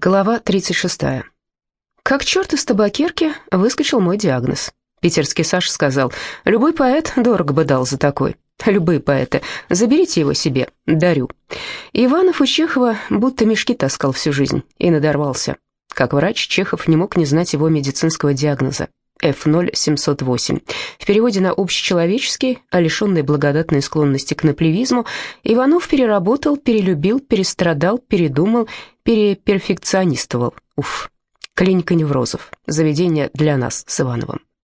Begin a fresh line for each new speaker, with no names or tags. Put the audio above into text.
Глава 36. Как черт из табакерки выскочил мой диагноз. Питерский Саша сказал, любой поэт дорого бы дал за такой. Любые поэты, заберите его себе, дарю. Иванов у Чехова будто мешки таскал всю жизнь и надорвался. Как врач, Чехов не мог не знать его медицинского диагноза. F0708. В переводе на общечеловеческий, а лишенный благодатной склонности к наплевизму, Иванов переработал, перелюбил, перестрадал, передумал, переперфекционистовал. Уф. Клиника неврозов. Заведение для нас с Ивановым.